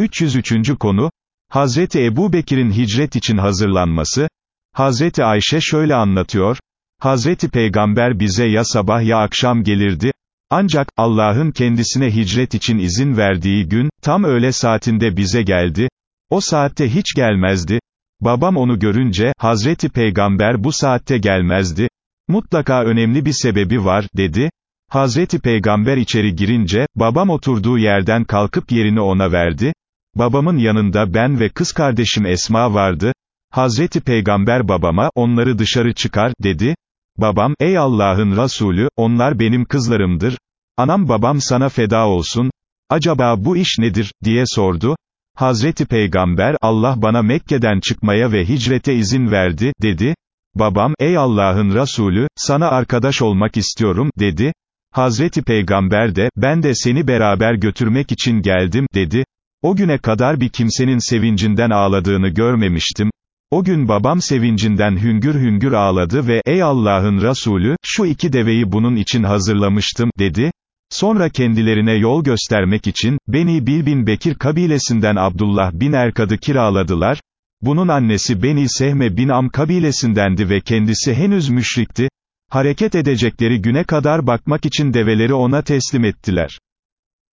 303. konu, Hazreti Ebu Bekir'in hicret için hazırlanması, Hazreti Ayşe şöyle anlatıyor, Hazreti Peygamber bize ya sabah ya akşam gelirdi, ancak, Allah'ın kendisine hicret için izin verdiği gün, tam öğle saatinde bize geldi, o saatte hiç gelmezdi, babam onu görünce, Hazreti Peygamber bu saatte gelmezdi, mutlaka önemli bir sebebi var, dedi, Hazreti Peygamber içeri girince, babam oturduğu yerden kalkıp yerini ona verdi, babamın yanında ben ve kız kardeşim Esma vardı, Hazreti Peygamber babama, onları dışarı çıkar, dedi, babam, ey Allah'ın Resulü, onlar benim kızlarımdır, anam babam sana feda olsun, acaba bu iş nedir, diye sordu, Hazreti Peygamber, Allah bana Mekke'den çıkmaya ve hicrete izin verdi, dedi, babam, ey Allah'ın Resulü, sana arkadaş olmak istiyorum, dedi, Hazreti Peygamber de, ben de seni beraber götürmek için geldim, dedi. O güne kadar bir kimsenin sevincinden ağladığını görmemiştim. O gün babam sevincinden hüngür hüngür ağladı ve, ey Allah'ın Resulü, şu iki deveyi bunun için hazırlamıştım, dedi. Sonra kendilerine yol göstermek için, Beni Bil bin Bekir kabilesinden Abdullah bin Erkad'ı kiraladılar. Bunun annesi Beni Sehme bin Am kabilesindendi ve kendisi henüz müşrikti hareket edecekleri güne kadar bakmak için develeri ona teslim ettiler.